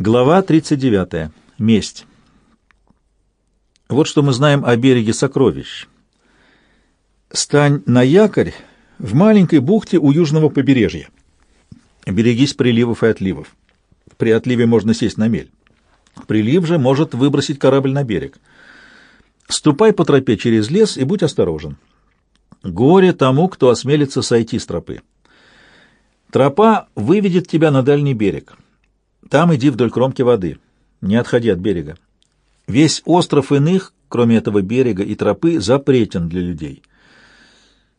Глава 39. Месть. Вот что мы знаем о береге сокровищ. Стань на якорь в маленькой бухте у южного побережья. Берегись приливов и отливов. При отливе можно сесть на мель. Прилив же может выбросить корабль на берег. Ступай по тропе через лес и будь осторожен. Горе тому, кто осмелится сойти с тропы. Тропа выведет тебя на дальний берег. Там иди вдоль кромки воды, не отходи от берега. Весь остров иных, кроме этого берега и тропы, запретен для людей.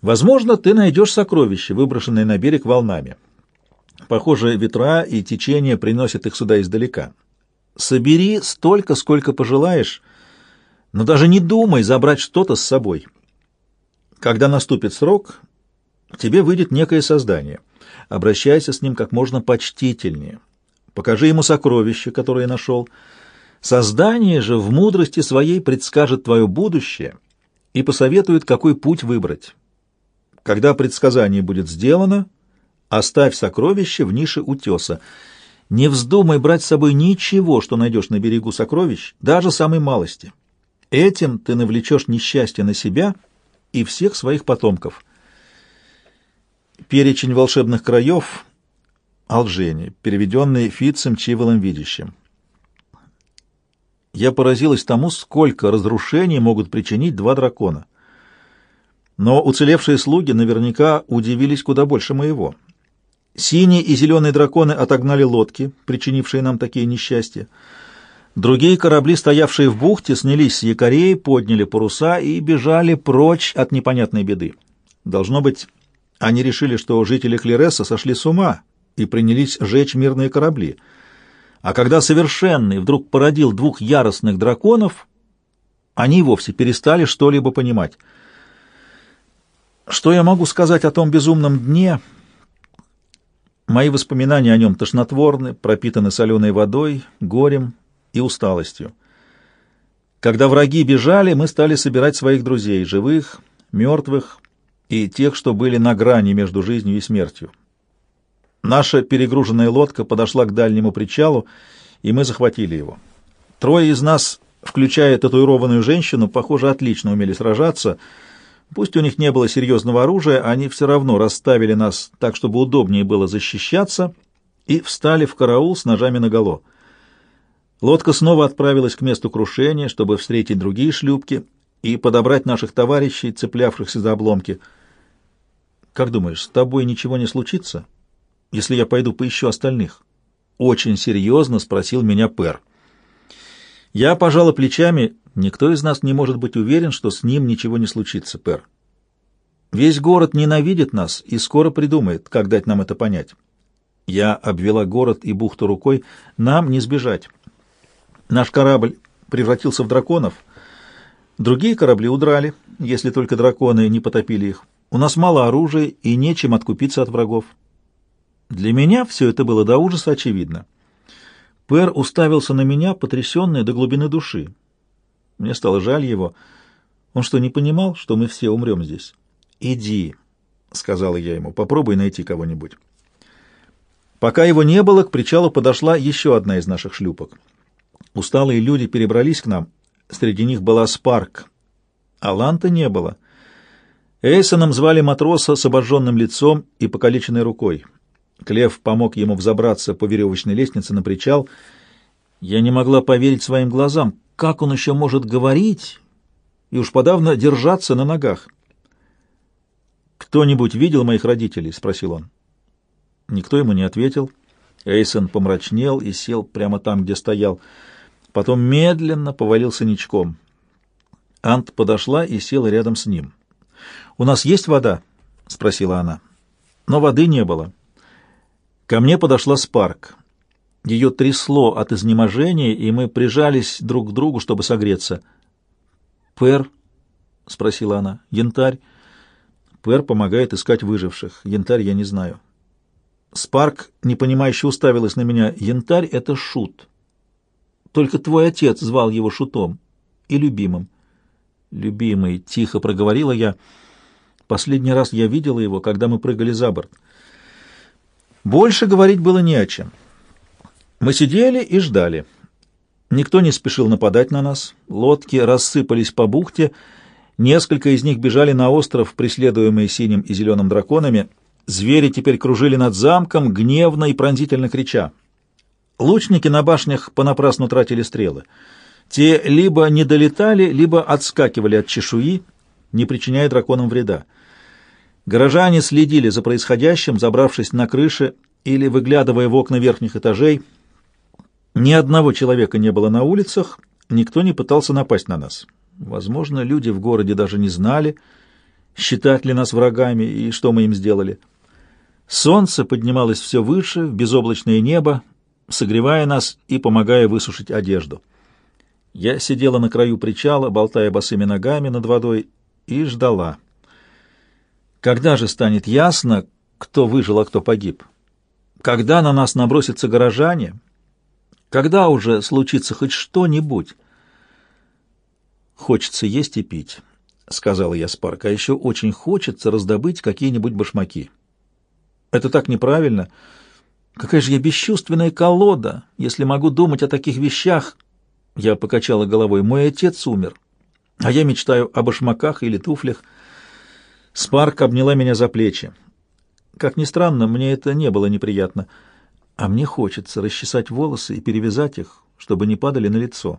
Возможно, ты найдешь сокровища, выброшенные на берег волнами. Похоже, ветра и течение приносят их сюда издалека. Собери столько, сколько пожелаешь, но даже не думай забрать что-то с собой. Когда наступит срок, к тебе выйдет некое создание. Обращайся с ним как можно почтительнее. Покажи ему сокровище, которое нашел. Создание же в мудрости своей предскажет твое будущее и посоветует, какой путь выбрать. Когда предсказание будет сделано, оставь сокровище в нише утеса. Не вздумай брать с собой ничего, что найдешь на берегу сокровищ, даже самой малости. Этим ты навлечешь несчастье на себя и всех своих потомков. Перечень волшебных краев Алжене, переведенный Фитцем Чиволом Видящим. Я поразилась тому, сколько разрушений могут причинить два дракона. Но уцелевшие слуги наверняка удивились куда больше моего. Синие и зеленые драконы отогнали лодки, причинившие нам такие несчастья. Другие корабли, стоявшие в бухте, снялись с якорей, подняли паруса и бежали прочь от непонятной беды. Должно быть, они решили, что жители Клереса сошли с ума и принялись жечь мирные корабли. А когда Совершенный вдруг породил двух яростных драконов, они вовсе перестали что-либо понимать. Что я могу сказать о том безумном дне? Мои воспоминания о нем тошнотворны, пропитаны соленой водой, горем и усталостью. Когда враги бежали, мы стали собирать своих друзей, живых, мертвых и тех, что были на грани между жизнью и смертью. Наша перегруженная лодка подошла к дальнему причалу, и мы захватили его. Трое из нас, включая татуированную женщину, похоже, отлично умели сражаться. Пусть у них не было серьезного оружия, они все равно расставили нас так, чтобы удобнее было защищаться, и встали в караул с ножами наголо. Лодка снова отправилась к месту крушения, чтобы встретить другие шлюпки и подобрать наших товарищей, цеплявшихся за обломки. «Как думаешь, с тобой ничего не случится?» Если я пойду поищу остальных? Очень серьезно спросил меня Пер. Я пожала плечами. Никто из нас не может быть уверен, что с ним ничего не случится, Пер. Весь город ненавидит нас и скоро придумает, как дать нам это понять. Я обвела город и бухту рукой. Нам не сбежать. Наш корабль превратился в драконов. Другие корабли удрали, если только драконы не потопили их. У нас мало оружия и нечем откупиться от врагов. Для меня все это было до ужаса очевидно. Пэр уставился на меня, потрясенный до глубины души. Мне стало жаль его. Он что, не понимал, что мы все умрем здесь? «Иди», — сказала я ему, — «попробуй найти кого-нибудь». Пока его не было, к причалу подошла еще одна из наших шлюпок. Усталые люди перебрались к нам. Среди них была Спарк. А Ланта не было. Эйсоном звали матроса с обожженным лицом и покалеченной рукой. Клев помог ему взобраться по веревочной лестнице на причал. Я не могла поверить своим глазам. Как он еще может говорить и уж подавно держаться на ногах? «Кто-нибудь видел моих родителей?» — спросил он. Никто ему не ответил. Эйсон помрачнел и сел прямо там, где стоял. Потом медленно повалился ничком. Ант подошла и села рядом с ним. «У нас есть вода?» — спросила она. Но воды не было. Ко мне подошла Спарк. Ее трясло от изнеможения, и мы прижались друг к другу, чтобы согреться. «Пэр?» — спросила она. «Янтарь?» «Пэр помогает искать выживших. Янтарь я не знаю». Спарк, непонимающе, уставилась на меня. «Янтарь — это шут. Только твой отец звал его шутом и любимым». «Любимый», — тихо проговорила я. «Последний раз я видела его, когда мы прыгали за борт». Больше говорить было не о чем. Мы сидели и ждали. Никто не спешил нападать на нас. Лодки рассыпались по бухте, несколько из них бежали на остров, преследуемые синим и зеленым драконами. Звери теперь кружили над замком, гневно и пронзительно крича. Лучники на башнях понапрасну тратили стрелы. Те либо не долетали, либо отскакивали от чешуи, не причиняя драконам вреда. Горожане следили за происходящим, забравшись на крыши или выглядывая в окна верхних этажей — ни одного человека не было на улицах, никто не пытался напасть на нас. Возможно, люди в городе даже не знали, считать ли нас врагами и что мы им сделали. Солнце поднималось все выше, в безоблачное небо, согревая нас и помогая высушить одежду. Я сидела на краю причала, болтая босыми ногами над водой, и ждала. Когда же станет ясно, кто выжил, а кто погиб? Когда на нас набросятся горожане — когда уже случится хоть что-нибудь? Хочется есть и пить, — сказала я Спарк, — а еще очень хочется раздобыть какие-нибудь башмаки. Это так неправильно. Какая же я бесчувственная колода, если могу думать о таких вещах. Я покачала головой. Мой отец умер, а я мечтаю о башмаках или туфлях. Спарк обняла меня за плечи. Как ни странно, мне это не было неприятно — а мне хочется расчесать волосы и перевязать их, чтобы не падали на лицо,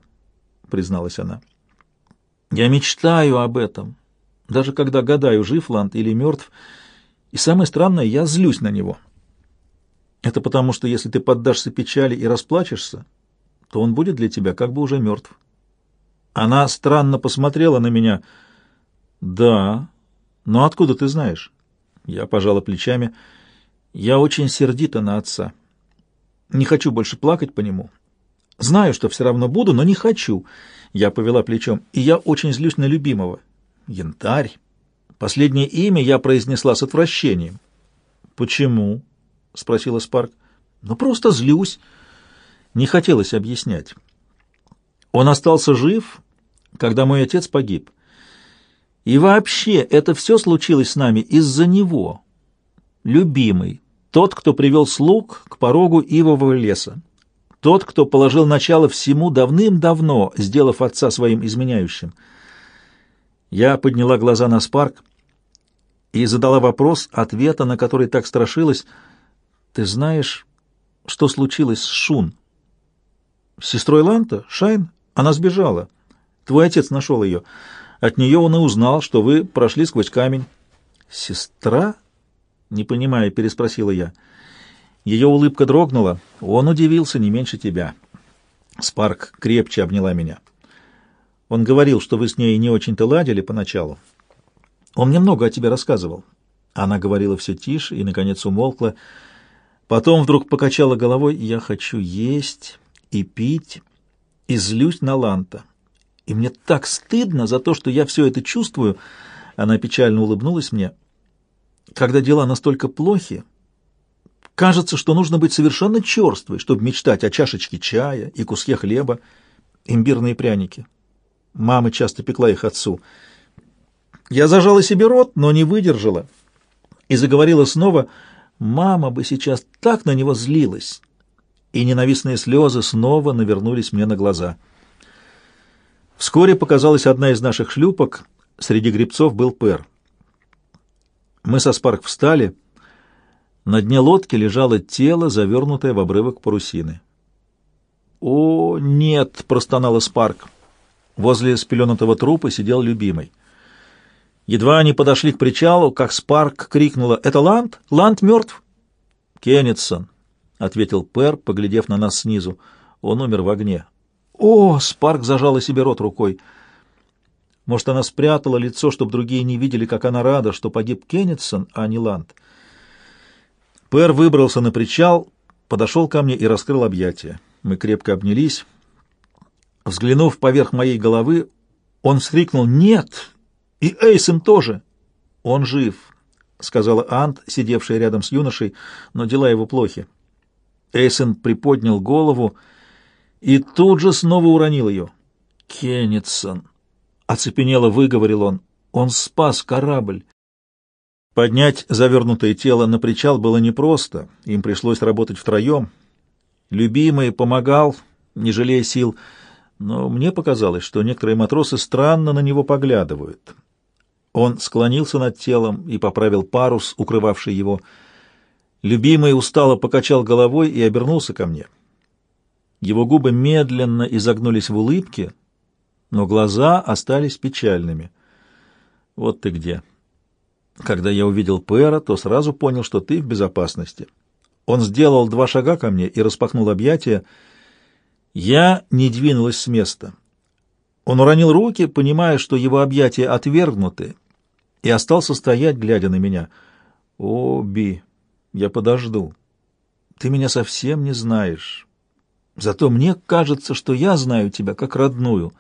призналась она. Я мечтаю об этом, даже когда гадаю, жив Ланд или мертв. И самое странное, я злюсь на него. Это потому, что если ты поддашься печали и расплачешься, то он будет для тебя как бы уже мертв. Она странно посмотрела на меня. «Да, но откуда ты знаешь?» Я пожала плечами. «Я очень сердита на отца». Не хочу больше плакать по нему. Знаю, что все равно буду, но не хочу. Я повела плечом, и я очень злюсь на любимого. Янтарь. Последнее имя я произнесла с отвращением. Почему? спросила Спарк. Ну просто злюсь. Не хотелось объяснять. Он остался жив, когда мой отец погиб. И вообще, это все случилось с нами из-за него. Любимый, тот, кто привел слуг к порогу ивового леса. Тот, кто положил начало всему давным-давно, сделав отца своим изменяющим. Я подняла глаза на Спарк и задала вопрос, ответа на который так страшилась. «Ты знаешь, что случилось с Шун?» «С сестрой Ланта? Шайн? Она сбежала. Твой отец нашел ее. От нее он и узнал, что вы прошли сквозь камень». «Сестра?» Не понимая, переспросила я. Ее улыбка дрогнула. Он удивился не меньше тебя. Спарк крепче обняла меня. Он говорил, что вы с ней не очень-то ладили поначалу. Он мне много о тебе рассказывал. Она говорила все тише и, наконец, умолкла. Потом вдруг покачала головой. «Я хочу есть и пить, и злюсь на Ланта. И мне так стыдно за то, что я все это чувствую». Она печально улыбнулась мне. Когда дела настолько плохи, кажется, что нужно быть совершенно черствой, чтобы мечтать о чашечке чая и куске хлеба, имбирные пряники. Мама часто пекла их отцу. Я зажала себе рот, но не выдержала и заговорила снова. Мама бы сейчас так на него злилась. И ненавистные слезы снова навернулись мне на глаза. Вскоре показалась одна из наших шлюпок. Среди гребцов был Пер. Мы со Спарк встали. На дне лодки лежало тело, завернутое в обрывок парусины. «О, нет!» — простонала Спарк. Возле спеленутого трупа сидел любимый. Едва они подошли к причалу, как Спарк крикнула «Это Ланд? Ланд мертв?» «Кеннетсон», — ответил Пер, поглядев на нас снизу. Он умер в огне. «О!» — Спарк зажала себе рот рукой. Может, она спрятала лицо, чтобы другие не видели, как она рада, что погиб Кеннетсон, а не Ланд. Пэр выбрался на причал, подошел ко мне и раскрыл объятия. Мы крепко обнялись. Взглянув поверх моей головы, он вскрикнул «Нет! И Эйсон тоже!» «Он жив», — сказала Ант, сидевшая рядом с юношей, но дела его плохи. Эйсон приподнял голову тут же снова уронил ее. «Кеннетсон!» Оцепенело выговорил он. Он спас корабль. Поднять завернутое тело на причал было непросто, им пришлось работать втроем. Любимый помогал, не жалея сил, но мне показалось, что некоторые матросы странно на него поглядывают. Он склонился над телом и поправил парус, укрывавший его. Любимый устало покачал головой и обернулся ко мне. Его губы медленно изогнулись в улыбке, но глаза остались печальными. «Вот ты где!» Когда я увидел Пэра, то сразу понял, что ты в безопасности. Он сделал два шага ко мне и распахнул объятия. Я не двинулась с места. Он уронил руки, понимая, что его объятия отвергнуты, и остался стоять, глядя на меня. «О, Би, я подожду. Ты меня совсем не знаешь. Зато мне кажется, что я знаю тебя как родную».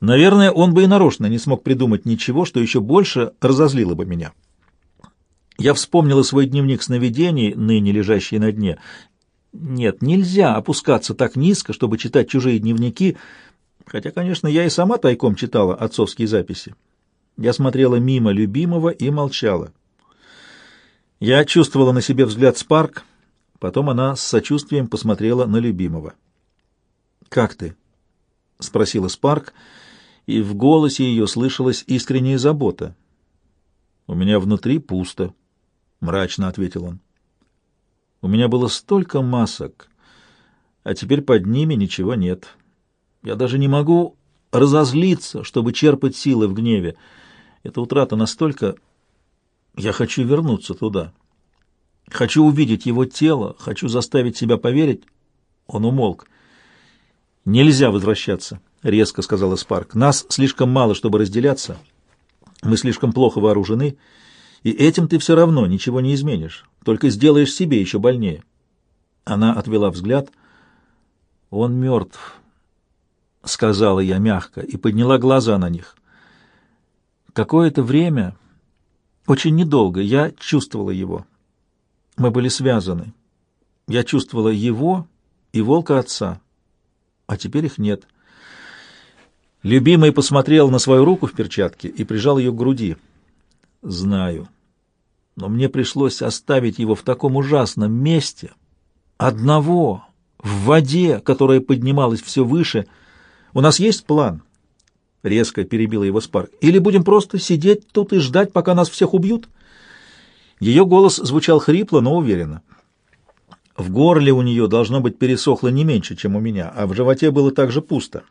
Наверное, он бы и нарочно не смог придумать ничего, что еще больше разозлило бы меня. Я вспомнила свой дневник сновидений, ныне лежащий на дне. Нет, нельзя опускаться так низко, чтобы читать чужие дневники, хотя, конечно, я и сама тайком читала отцовские записи. Я смотрела мимо любимого и молчала. Я чувствовала на себе взгляд Спарк, потом она с сочувствием посмотрела на любимого. «Как ты?» — спросила Спарк, — и в голосе ее слышалась искренняя забота. «У меня внутри пусто», — мрачно ответил он. «У меня было столько масок, а теперь под ними ничего нет. Я даже не могу разозлиться, чтобы черпать силы в гневе. Эта утрата настолько... Я хочу вернуться туда. Хочу увидеть его тело, хочу заставить себя поверить...» Он умолк. «Нельзя возвращаться». — резко сказала Спарк. «Нас слишком мало, чтобы разделяться. Мы слишком плохо вооружены, и этим ты все равно ничего не изменишь, только сделаешь себе еще больнее». Она отвела взгляд. «Он мертв», — сказала я мягко и подняла глаза на них. Какое-то время, очень недолго, я чувствовала его. Мы были связаны. Я чувствовала его и волка отца, а теперь их нет». Любимый посмотрел на свою руку в перчатке и прижал ее к груди. «Знаю. Но мне пришлось оставить его в таком ужасном месте. Одного, в воде, которая поднималась все выше. У нас есть план?» Резко перебила его Спарк. «Или будем просто сидеть тут и ждать, пока нас всех убьют?» Ее голос звучал хрипло, но уверенно. В горле у нее должно быть пересохло не меньше, чем у меня, а в животе было также пусто.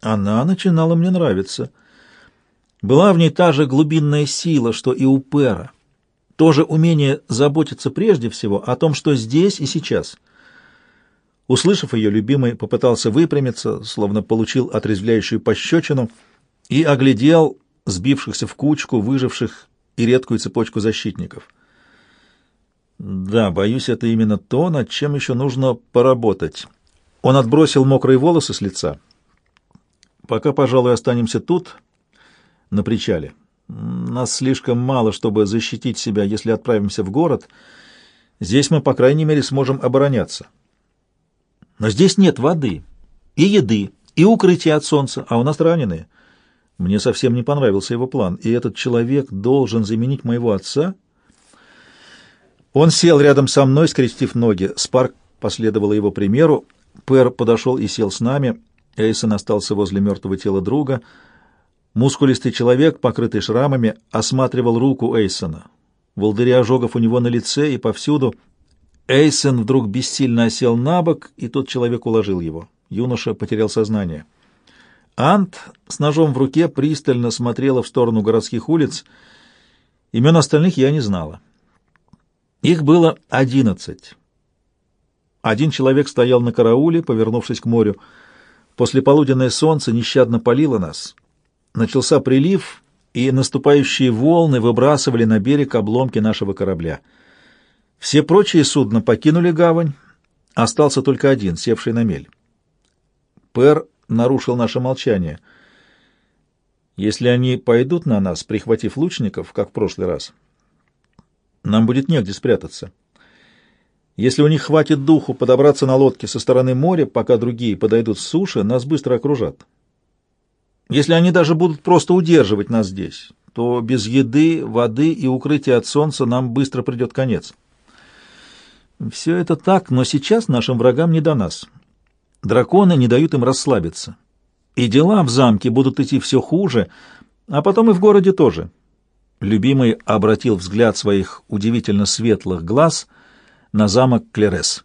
Она начинала мне нравиться. Была в ней та же глубинная сила, что и у Пера. То же умение заботиться прежде всего о том, что здесь и сейчас. Услышав ее, любимый попытался выпрямиться, словно получил отрезвляющую пощечину, и оглядел сбившихся в кучку, выживших и редкую цепочку защитников. Да, боюсь, это именно то, над чем еще нужно поработать. Он отбросил мокрые волосы с лица — Пока, пожалуй, останемся тут, на причале. Нас слишком мало, чтобы защитить себя, если отправимся в город. Здесь мы, по крайней мере, сможем обороняться. Но здесь нет воды и еды, и укрытия от солнца, а у нас раненые. Мне совсем не понравился его план, и этот человек должен заменить моего отца. Он сел рядом со мной, скрестив ноги. Спарк последовал его примеру. Пэр подошел и сел с нами. Эйсон остался возле мертвого тела друга. Мускулистый человек, покрытый шрамами, осматривал руку Эйсона. Волдыри ожогов у него на лице и повсюду. Эйсон вдруг бессильно осел на бок, и тот человек уложил его. Юноша потерял сознание. Ант с ножом в руке пристально смотрела в сторону городских улиц. Имен остальных я не знала. Их было одиннадцать. Один человек стоял на карауле, повернувшись к морю. Послеполуденное солнце нещадно палило нас. Начался прилив, и наступающие волны выбрасывали на берег обломки нашего корабля. Все прочие судна покинули гавань, остался только один, севший на мель. Пэр нарушил наше молчание. Если они пойдут на нас, прихватив лучников, как в прошлый раз, нам будет негде спрятаться. Если у них хватит духу подобраться на лодке со стороны моря, пока другие подойдут с суши, нас быстро окружат. Если они даже будут просто удерживать нас здесь, то без еды, воды и укрытия от солнца нам быстро придет конец. Все это так, но сейчас нашим врагам не до нас. Драконы не дают им расслабиться. И дела в замке будут идти все хуже, а потом и в городе тоже. Любимый обратил взгляд своих удивительно светлых глаз на замок Клерес.